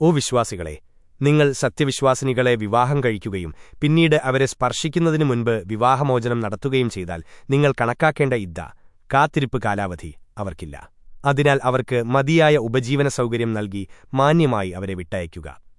ഓ വിശ്വാസികളെ നിങ്ങൾ സത്യവിശ്വാസിനികളെ വിവാഹം കഴിക്കുകയും പിന്നീട് അവരെ സ്പർശിക്കുന്നതിനു മുൻപ് വിവാഹമോചനം നടത്തുകയും ചെയ്താൽ നിങ്ങൾ കണക്കാക്കേണ്ട ഇദ്ദ കാത്തിരിപ്പ് കാലാവധി അവർക്കില്ല. അതിനാൽ അവർക്ക് മതിയായ ഉപജീവന സൗകര്യം നൽകി മാന്യമായി അവരെ വിട്ടയക്കുക.